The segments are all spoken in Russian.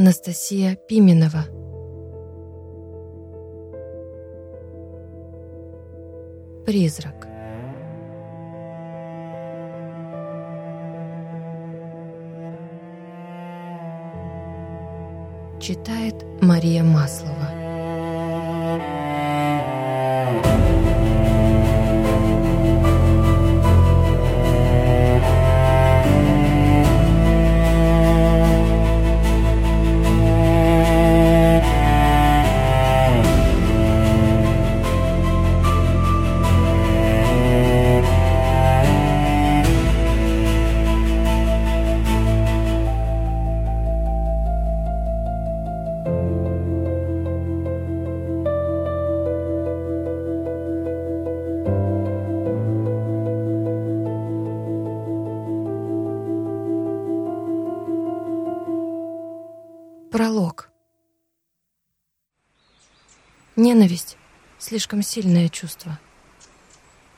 Анастасия Пименова. Призрак. Читает Мария Маслова Ненависть — слишком сильное чувство.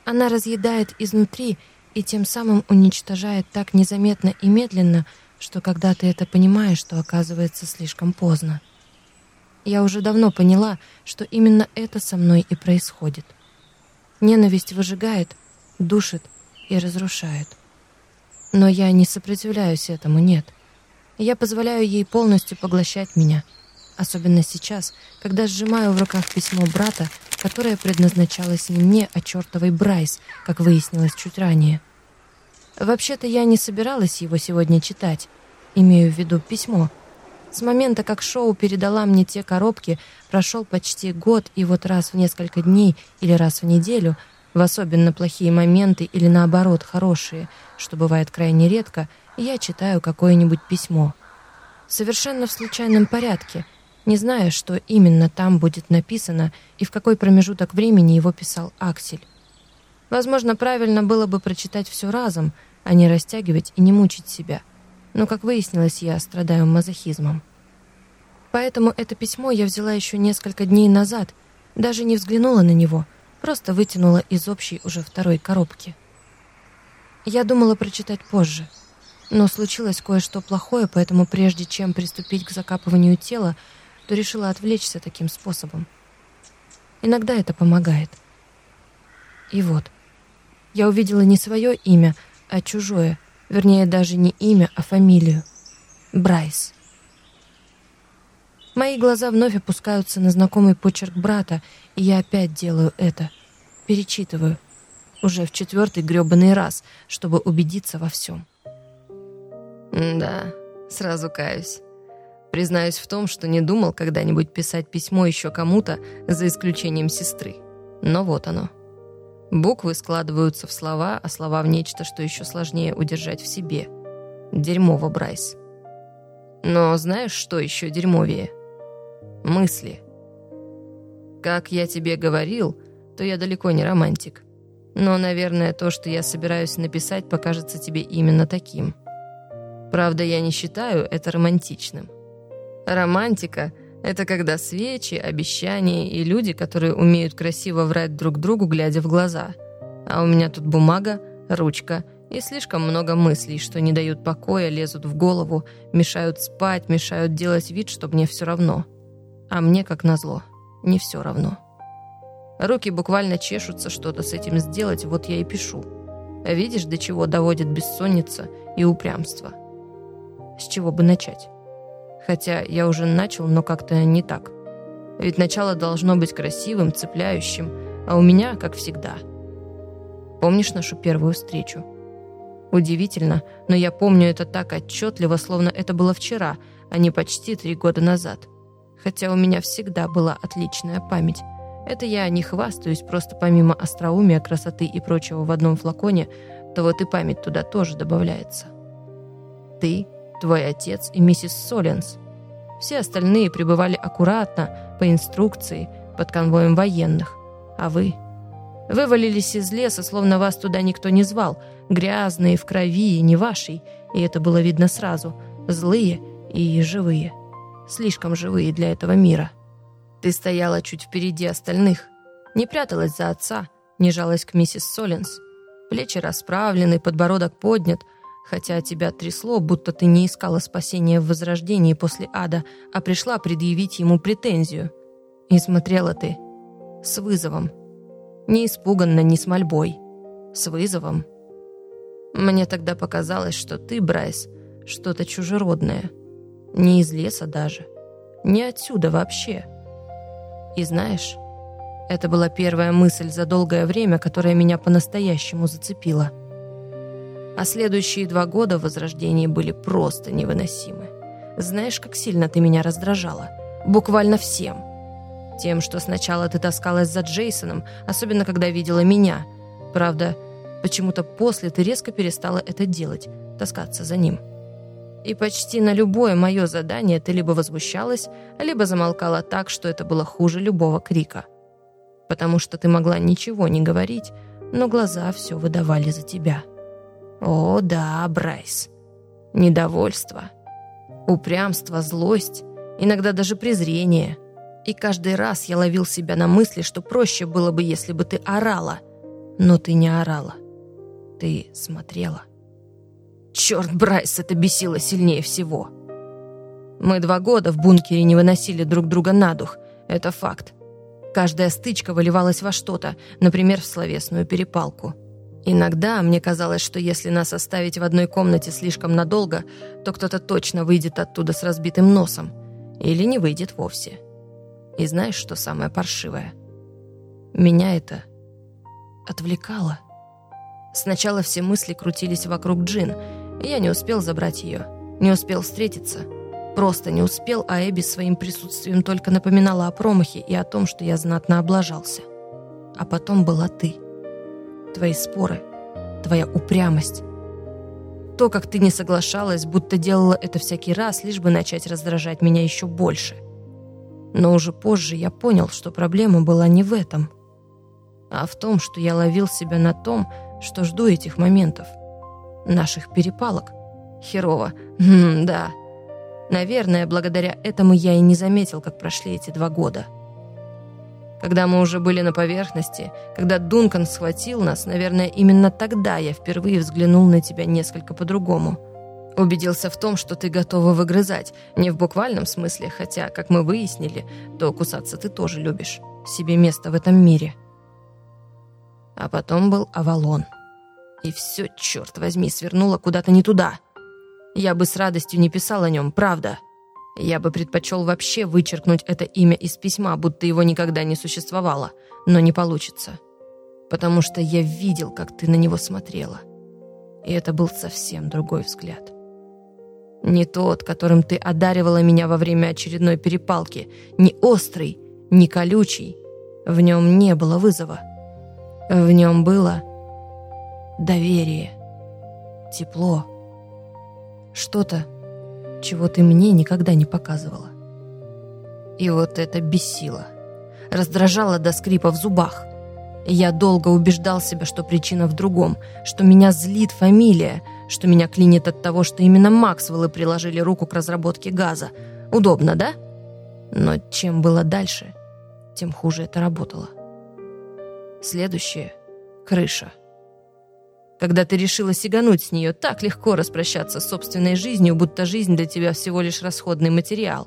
Она разъедает изнутри и тем самым уничтожает так незаметно и медленно, что когда ты это понимаешь, то оказывается слишком поздно. Я уже давно поняла, что именно это со мной и происходит. Ненависть выжигает, душит и разрушает. Но я не сопротивляюсь этому, нет — я позволяю ей полностью поглощать меня, особенно сейчас, когда сжимаю в руках письмо брата, которое предназначалось не мне, а чертовой Брайс, как выяснилось чуть ранее. Вообще-то я не собиралась его сегодня читать, имею в виду письмо. С момента, как Шоу передала мне те коробки, прошел почти год, и вот раз в несколько дней или раз в неделю, в особенно плохие моменты или наоборот хорошие, что бывает крайне редко — я читаю какое-нибудь письмо. Совершенно в случайном порядке, не зная, что именно там будет написано и в какой промежуток времени его писал Аксель. Возможно, правильно было бы прочитать все разом, а не растягивать и не мучить себя. Но, как выяснилось, я страдаю мазохизмом. Поэтому это письмо я взяла еще несколько дней назад, даже не взглянула на него, просто вытянула из общей уже второй коробки. Я думала прочитать позже — но случилось кое-что плохое, поэтому прежде чем приступить к закапыванию тела, то решила отвлечься таким способом. Иногда это помогает. И вот, я увидела не свое имя, а чужое, вернее, даже не имя, а фамилию. Брайс. Мои глаза вновь опускаются на знакомый почерк брата, и я опять делаю это. Перечитываю. Уже в четвертый грёбаный раз, чтобы убедиться во всем. Да, сразу каюсь. Признаюсь в том, что не думал когда-нибудь писать письмо еще кому-то, за исключением сестры. Но вот оно. Буквы складываются в слова, а слова в нечто, что еще сложнее удержать в себе. Дерьмово, Брайс. Но знаешь, что еще дерьмовее? Мысли. Как я тебе говорил, то я далеко не романтик. Но, наверное, то, что я собираюсь написать, покажется тебе именно таким. Правда, я не считаю это романтичным. Романтика — это когда свечи, обещания и люди, которые умеют красиво врать друг другу, глядя в глаза. А у меня тут бумага, ручка и слишком много мыслей, что не дают покоя, лезут в голову, мешают спать, мешают делать вид, что мне все равно. А мне, как назло, не все равно. Руки буквально чешутся что-то с этим сделать, вот я и пишу. Видишь, до чего доводит бессонница и упрямство. С чего бы начать? Хотя я уже начал, но как-то не так. Ведь начало должно быть красивым, цепляющим, а у меня, как всегда. Помнишь нашу первую встречу? Удивительно, но я помню это так отчетливо, словно это было вчера, а не почти три года назад. Хотя у меня всегда была отличная память. Это я не хвастаюсь, просто помимо остроумия, красоты и прочего в одном флаконе, то вот и память туда тоже добавляется. Ты твой отец и миссис Соленс. Все остальные пребывали аккуратно, по инструкции, под конвоем военных. А вы? Вы валились из леса, словно вас туда никто не звал, грязные, в крови, не вашей, и это было видно сразу, злые и живые. Слишком живые для этого мира. Ты стояла чуть впереди остальных, не пряталась за отца, не жалась к миссис Соленс. Плечи расправлены, подбородок поднят — хотя тебя трясло, будто ты не искала спасения в возрождении после ада, а пришла предъявить ему претензию. И смотрела ты с вызовом. Не испуганно, не с мольбой. С вызовом. Мне тогда показалось, что ты, Брайс, что-то чужеродное. Не из леса даже. Не отсюда вообще. И знаешь, это была первая мысль за долгое время, которая меня по-настоящему зацепила. А следующие два года в Возрождении были просто невыносимы. Знаешь, как сильно ты меня раздражала? Буквально всем. Тем, что сначала ты таскалась за Джейсоном, особенно когда видела меня. Правда, почему-то после ты резко перестала это делать, таскаться за ним. И почти на любое мое задание ты либо возмущалась, либо замолкала так, что это было хуже любого крика. Потому что ты могла ничего не говорить, но глаза все выдавали за тебя. О, да, Брайс. Недовольство, упрямство, злость, иногда даже презрение. И каждый раз я ловил себя на мысли, что проще было бы, если бы ты орала. Но ты не орала. Ты смотрела. Черт, Брайс, это бесило сильнее всего. Мы два года в бункере не выносили друг друга на дух. Это факт. Каждая стычка выливалась во что-то, например, в словесную перепалку. Иногда мне казалось, что если нас оставить в одной комнате слишком надолго, то кто-то точно выйдет оттуда с разбитым носом. Или не выйдет вовсе. И знаешь, что самое паршивое? Меня это отвлекало. Сначала все мысли крутились вокруг Джин — я не успел забрать ее, не успел встретиться. Просто не успел, а Эбби своим присутствием только напоминала о промахе и о том, что я знатно облажался. А потом была ты. Твои споры, твоя упрямость. То, как ты не соглашалась, будто делала это всякий раз, лишь бы начать раздражать меня еще больше. Но уже позже я понял, что проблема была не в этом, а в том, что я ловил себя на том, что жду этих моментов – наших перепалок. Херово. Хм, да. Наверное, благодаря этому я и не заметил, как прошли эти два года. Когда мы уже были на поверхности, когда Дункан схватил нас, наверное, именно тогда я впервые взглянул на тебя несколько по-другому. Убедился в том, что ты готова выгрызать. Не в буквальном смысле, хотя, как мы выяснили, то кусаться ты тоже любишь. Себе место в этом мире. А потом был Авалон. И все, черт возьми, свернула куда-то не туда. Я бы с радостью не писал о нем, правда. Я бы предпочел вообще вычеркнуть это имя из письма, будто его никогда не существовало. Но не получится. Потому что я видел, как ты на него смотрела. И это был совсем другой взгляд. Не тот, которым ты одаривала меня во время очередной перепалки. Не острый, не колючий. В нем не было вызова. В нем было доверие, тепло. Что-то, чего ты мне никогда не показывала. И вот это бесило. Раздражало до скрипа в зубах. Я долго убеждал себя, что причина в другом, что меня злит фамилия, что меня клинит от того, что именно Максвеллы приложили руку к разработке газа. Удобно, да? Но чем было дальше, тем хуже это работало. Следующее — крыша когда ты решила сигануть с нее, так легко распрощаться с собственной жизнью, будто жизнь для тебя всего лишь расходный материал.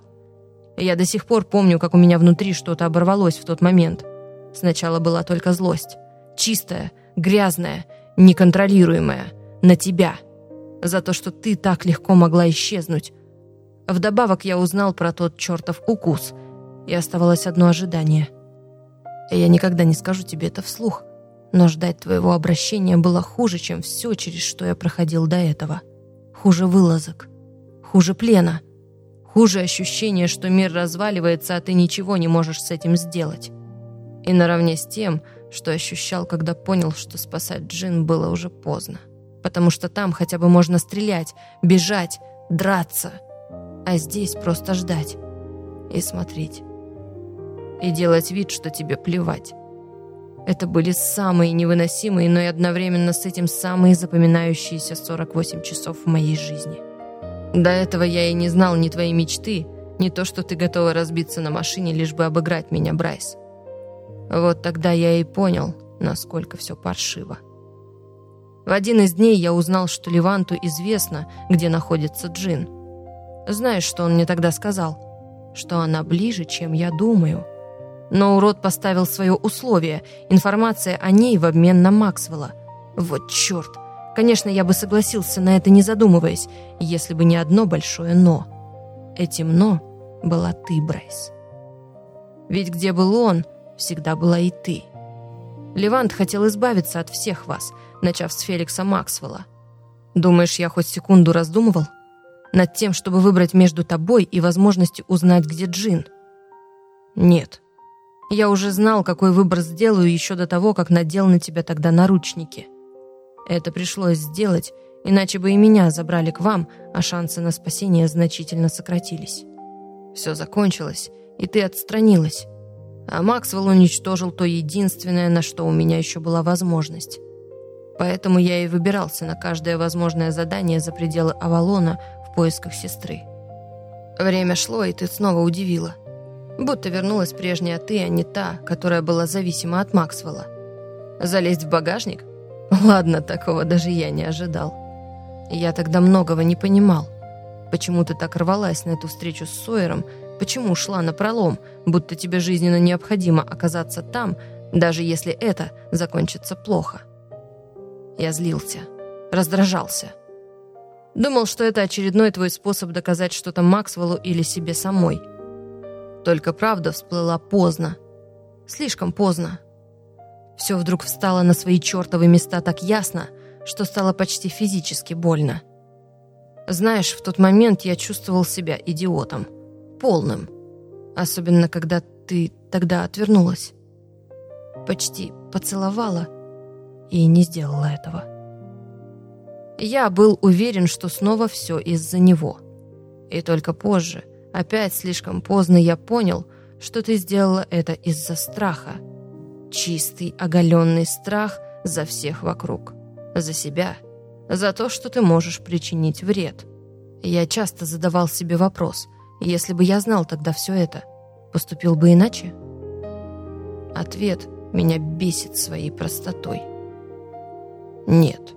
Я до сих пор помню, как у меня внутри что-то оборвалось в тот момент. Сначала была только злость. Чистая, грязная, неконтролируемая. На тебя. За то, что ты так легко могла исчезнуть. Вдобавок я узнал про тот чертов укус. И оставалось одно ожидание. Я никогда не скажу тебе это вслух. Но ждать твоего обращения было хуже, чем все, через что я проходил до этого. Хуже вылазок. Хуже плена. Хуже ощущение, что мир разваливается, а ты ничего не можешь с этим сделать. И наравне с тем, что ощущал, когда понял, что спасать Джин было уже поздно. Потому что там хотя бы можно стрелять, бежать, драться. А здесь просто ждать и смотреть. И делать вид, что тебе плевать. Это были самые невыносимые, но и одновременно с этим самые запоминающиеся 48 часов в моей жизни. До этого я и не знал ни твоей мечты, ни то, что ты готова разбиться на машине, лишь бы обыграть меня, Брайс. Вот тогда я и понял, насколько все паршиво. В один из дней я узнал, что Леванту известно, где находится Джин. Знаешь, что он мне тогда сказал? Что она ближе, чем я думаю. Но урод поставил свое условие – информация о ней в обмен на Максвелла. Вот черт! Конечно, я бы согласился на это, не задумываясь, если бы не одно большое «но». Этим «но» была ты, Брайс. Ведь где был он, всегда была и ты. Левант хотел избавиться от всех вас, начав с Феликса Максвелла. Думаешь, я хоть секунду раздумывал? Над тем, чтобы выбрать между тобой и возможностью узнать, где Джин? Нет. Я уже знал, какой выбор сделаю еще до того, как надел на тебя тогда наручники. Это пришлось сделать, иначе бы и меня забрали к вам, а шансы на спасение значительно сократились. Все закончилось, и ты отстранилась. А Максвелл уничтожил то единственное, на что у меня еще была возможность. Поэтому я и выбирался на каждое возможное задание за пределы Авалона в поисках сестры. Время шло, и ты снова удивила. Будто вернулась прежняя ты, а не та, которая была зависима от Максвелла. Залезть в багажник? Ладно, такого даже я не ожидал. Я тогда многого не понимал. Почему ты так рвалась на эту встречу с Сойером, Почему шла на пролом, будто тебе жизненно необходимо оказаться там, даже если это закончится плохо? Я злился, раздражался. Думал, что это очередной твой способ доказать что-то Максвеллу или себе самой. Только правда всплыла поздно. Слишком поздно. Все вдруг встало на свои чертовы места так ясно, что стало почти физически больно. Знаешь, в тот момент я чувствовал себя идиотом полным. Особенно, когда ты тогда отвернулась. Почти поцеловала и не сделала этого. Я был уверен, что снова все из-за него. И только позже, опять слишком поздно, я понял, что ты сделала это из-за страха. Чистый, оголенный страх за всех вокруг. За себя. За то, что ты можешь причинить вред. Я часто задавал себе вопрос, если бы я знал тогда все это, поступил бы иначе? Ответ меня бесит своей простотой. Нет.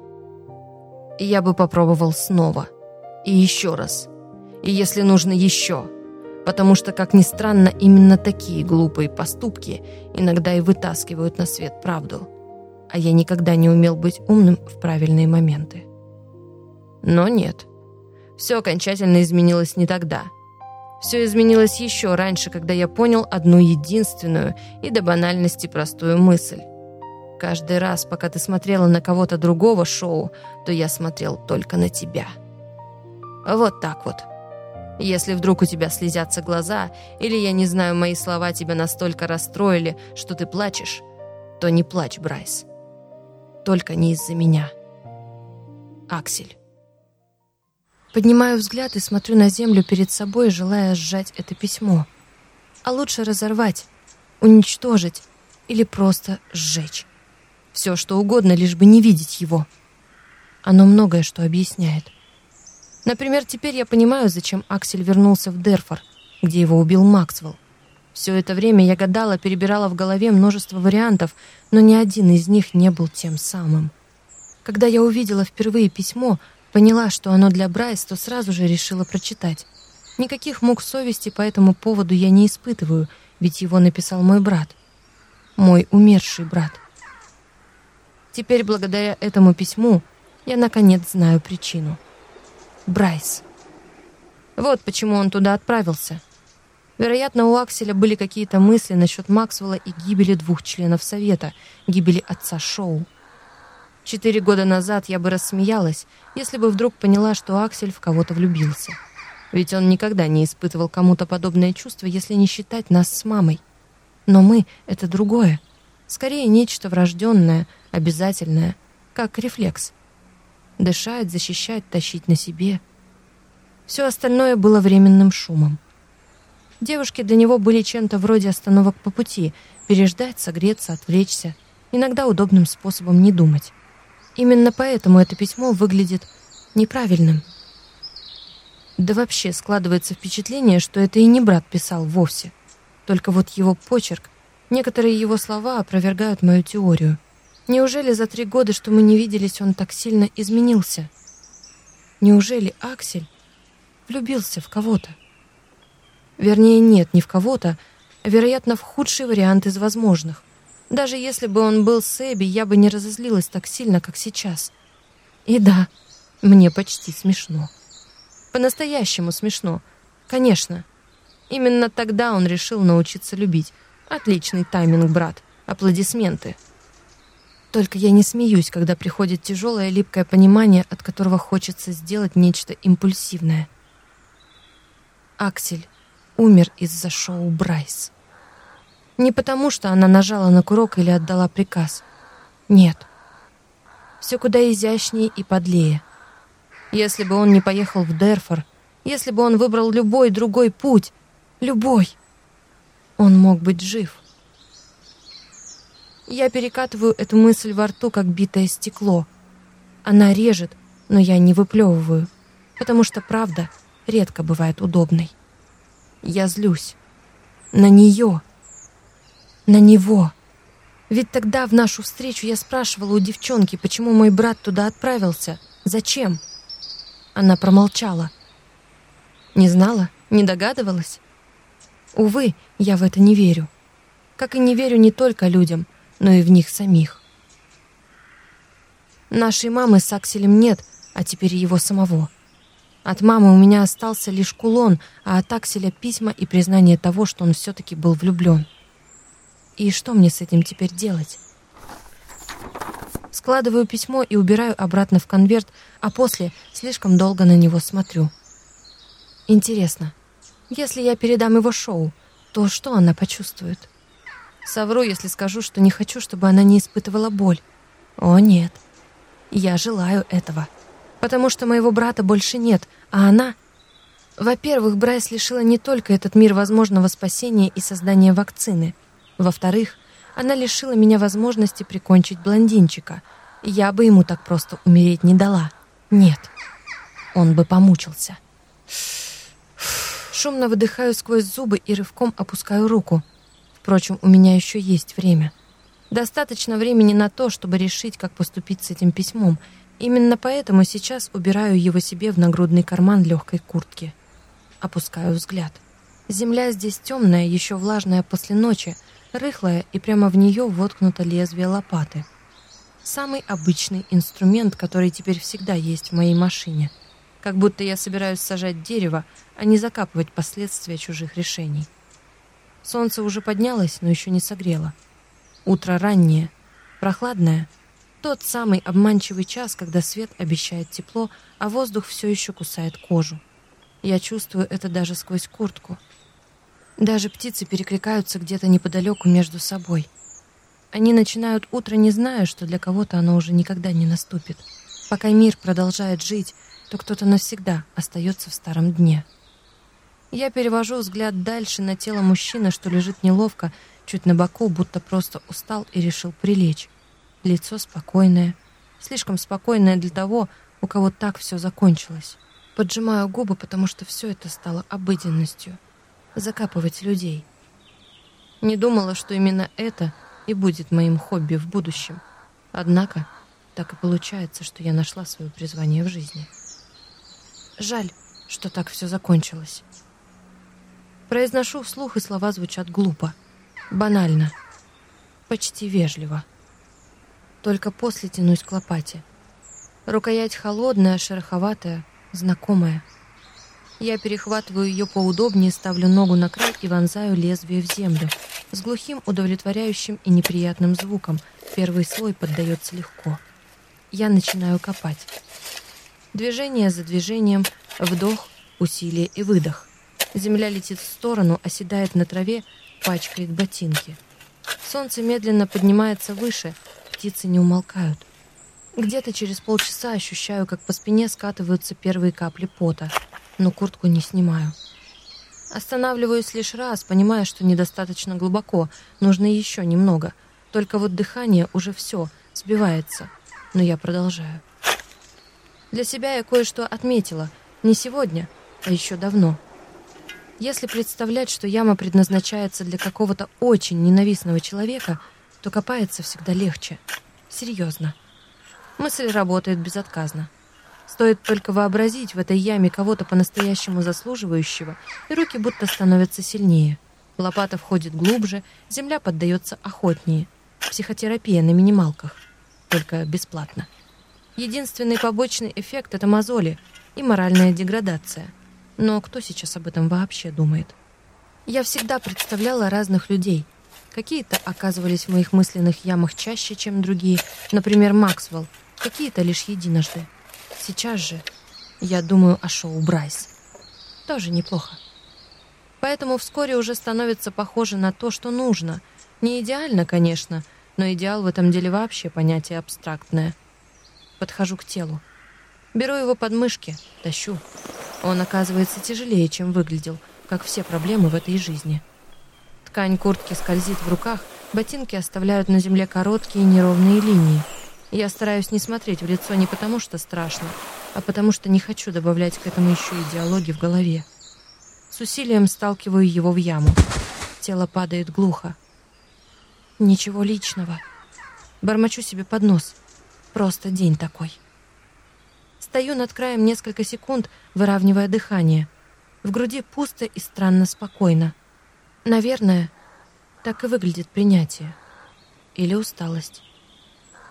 Я бы попробовал снова. И еще раз. И если нужно еще. Потому что, как ни странно, именно такие глупые поступки иногда и вытаскивают на свет правду. А я никогда не умел быть умным в правильные моменты. Но нет. Все окончательно изменилось не тогда — все изменилось еще раньше, когда я понял одну единственную и до банальности простую мысль. Каждый раз, пока ты смотрела на кого-то другого шоу, то я смотрел только на тебя. Вот так вот. Если вдруг у тебя слезятся глаза, или, я не знаю, мои слова тебя настолько расстроили, что ты плачешь, то не плачь, Брайс. Только не из-за меня. Аксель. Поднимаю взгляд и смотрю на землю перед собой, желая сжать это письмо. А лучше разорвать, уничтожить или просто сжечь. Все, что угодно, лишь бы не видеть его. Оно многое что объясняет. Например, теперь я понимаю, зачем Аксель вернулся в Дерфор, где его убил Максвелл. Все это время я гадала, перебирала в голове множество вариантов, но ни один из них не был тем самым. Когда я увидела впервые письмо, Поняла, что оно для Брайс, то сразу же решила прочитать. Никаких мук совести по этому поводу я не испытываю, ведь его написал мой брат. Мой умерший брат. Теперь, благодаря этому письму, я наконец знаю причину. Брайс. Вот почему он туда отправился. Вероятно, у Акселя были какие-то мысли насчет Максвелла и гибели двух членов Совета, гибели отца Шоу. Четыре года назад я бы рассмеялась, если бы вдруг поняла, что Аксель в кого-то влюбился. Ведь он никогда не испытывал кому-то подобное чувство, если не считать нас с мамой. Но мы — это другое. Скорее, нечто врожденное, обязательное, как рефлекс. Дышать, защищать, тащить на себе. Все остальное было временным шумом. Девушки для него были чем-то вроде остановок по пути, переждать, согреться, отвлечься, иногда удобным способом не думать. Именно поэтому это письмо выглядит неправильным. Да вообще складывается впечатление, что это и не брат писал вовсе. Только вот его почерк, некоторые его слова опровергают мою теорию. Неужели за три года, что мы не виделись, он так сильно изменился? Неужели Аксель влюбился в кого-то? Вернее, нет, не в кого-то, а, вероятно, в худший вариант из возможных. Даже если бы он был с Эбби, я бы не разозлилась так сильно, как сейчас. И да, мне почти смешно. По-настоящему смешно. Конечно. Именно тогда он решил научиться любить. Отличный тайминг, брат. Аплодисменты. Только я не смеюсь, когда приходит тяжелое липкое понимание, от которого хочется сделать нечто импульсивное. Аксель умер из-за шоу «Брайс». Не потому, что она нажала на курок или отдала приказ. Нет. Все куда изящнее и подлее. Если бы он не поехал в Дерфор, если бы он выбрал любой другой путь, любой, он мог быть жив. Я перекатываю эту мысль во рту, как битое стекло. Она режет, но я не выплевываю, потому что правда редко бывает удобной. Я злюсь. На нее на него. Ведь тогда в нашу встречу я спрашивала у девчонки, почему мой брат туда отправился. Зачем? Она промолчала. Не знала, не догадывалась. Увы, я в это не верю. Как и не верю не только людям, но и в них самих. Нашей мамы с Акселем нет, а теперь его самого. От мамы у меня остался лишь кулон, а от Акселя письма и признание того, что он все-таки был влюблен. И что мне с этим теперь делать? Складываю письмо и убираю обратно в конверт, а после слишком долго на него смотрю. Интересно, если я передам его шоу, то что она почувствует? Совру, если скажу, что не хочу, чтобы она не испытывала боль. О, нет. Я желаю этого. Потому что моего брата больше нет, а она... Во-первых, Брайс лишила не только этот мир возможного спасения и создания вакцины — во-вторых, она лишила меня возможности прикончить блондинчика. Я бы ему так просто умереть не дала. Нет, он бы помучился. Шумно выдыхаю сквозь зубы и рывком опускаю руку. Впрочем, у меня еще есть время. Достаточно времени на то, чтобы решить, как поступить с этим письмом. Именно поэтому сейчас убираю его себе в нагрудный карман легкой куртки. Опускаю взгляд. Земля здесь темная, еще влажная после ночи, рыхлая, и прямо в нее воткнуто лезвие лопаты. Самый обычный инструмент, который теперь всегда есть в моей машине. Как будто я собираюсь сажать дерево, а не закапывать последствия чужих решений. Солнце уже поднялось, но еще не согрело. Утро раннее, прохладное. Тот самый обманчивый час, когда свет обещает тепло, а воздух все еще кусает кожу. Я чувствую это даже сквозь куртку — даже птицы перекликаются где-то неподалеку между собой. Они начинают утро, не зная, что для кого-то оно уже никогда не наступит. Пока мир продолжает жить, то кто-то навсегда остается в старом дне. Я перевожу взгляд дальше на тело мужчины, что лежит неловко, чуть на боку, будто просто устал и решил прилечь. Лицо спокойное, слишком спокойное для того, у кого так все закончилось. Поджимаю губы, потому что все это стало обыденностью закапывать людей. Не думала, что именно это и будет моим хобби в будущем. Однако так и получается, что я нашла свое призвание в жизни. Жаль, что так все закончилось. Произношу вслух, и слова звучат глупо, банально, почти вежливо. Только после тянусь к лопате. Рукоять холодная, шероховатая, знакомая — я перехватываю ее поудобнее, ставлю ногу на край и вонзаю лезвие в землю. С глухим, удовлетворяющим и неприятным звуком. Первый слой поддается легко. Я начинаю копать. Движение за движением, вдох, усилие и выдох. Земля летит в сторону, оседает на траве, пачкает ботинки. Солнце медленно поднимается выше, птицы не умолкают. Где-то через полчаса ощущаю, как по спине скатываются первые капли пота но куртку не снимаю. Останавливаюсь лишь раз, понимая, что недостаточно глубоко, нужно еще немного. Только вот дыхание уже все, сбивается, но я продолжаю. Для себя я кое-что отметила. Не сегодня, а еще давно. Если представлять, что яма предназначается для какого-то очень ненавистного человека, то копается всегда легче. Серьезно. Мысль работает безотказно. Стоит только вообразить в этой яме кого-то по-настоящему заслуживающего, и руки будто становятся сильнее. Лопата входит глубже, земля поддается охотнее. Психотерапия на минималках. Только бесплатно. Единственный побочный эффект — это мозоли и моральная деградация. Но кто сейчас об этом вообще думает? Я всегда представляла разных людей. Какие-то оказывались в моих мысленных ямах чаще, чем другие. Например, Максвелл. Какие-то лишь единожды. Сейчас же я думаю о шоу «Брайс». Тоже неплохо. Поэтому вскоре уже становится похоже на то, что нужно. Не идеально, конечно, но идеал в этом деле вообще понятие абстрактное. Подхожу к телу. Беру его под мышки, тащу. Он оказывается тяжелее, чем выглядел, как все проблемы в этой жизни. Ткань куртки скользит в руках, ботинки оставляют на земле короткие неровные линии — я стараюсь не смотреть в лицо не потому, что страшно, а потому что не хочу добавлять к этому еще и диалоги в голове. С усилием сталкиваю его в яму. Тело падает глухо. Ничего личного. Бормочу себе под нос. Просто день такой. Стою над краем несколько секунд, выравнивая дыхание. В груди пусто и странно спокойно. Наверное, так и выглядит принятие. Или усталость.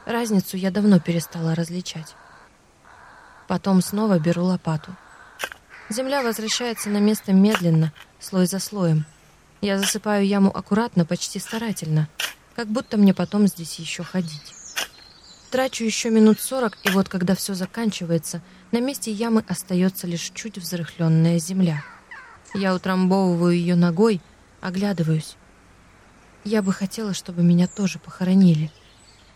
Разницу я давно перестала различать. Потом снова беру лопату. Земля возвращается на место медленно, слой за слоем. Я засыпаю яму аккуратно, почти старательно, как будто мне потом здесь еще ходить. Трачу еще минут сорок, и вот когда все заканчивается, на месте ямы остается лишь чуть взрыхленная земля. Я утрамбовываю ее ногой, оглядываюсь. Я бы хотела, чтобы меня тоже похоронили.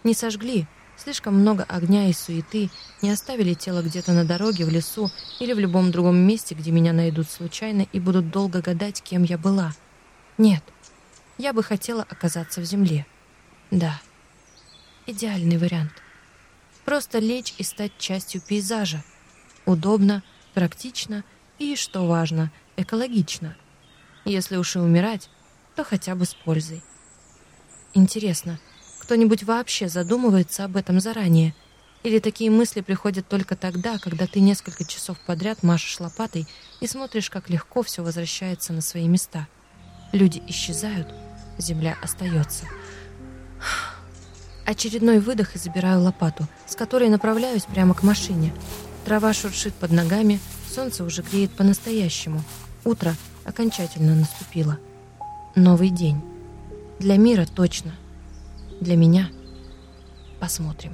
Не сожгли, слишком много огня и суеты, не оставили тело где-то на дороге, в лесу или в любом другом месте, где меня найдут случайно и будут долго гадать, кем я была. Нет, я бы хотела оказаться в земле. Да, идеальный вариант. Просто лечь и стать частью пейзажа. Удобно, практично и, что важно, экологично. Если уж и умирать, то хотя бы с пользой. Интересно, кто-нибудь вообще задумывается об этом заранее? Или такие мысли приходят только тогда, когда ты несколько часов подряд машешь лопатой и смотришь, как легко все возвращается на свои места? Люди исчезают, земля остается. Очередной выдох и забираю лопату, с которой направляюсь прямо к машине. Трава шуршит под ногами, солнце уже греет по-настоящему. Утро окончательно наступило. Новый день. Для мира точно. Для меня посмотрим.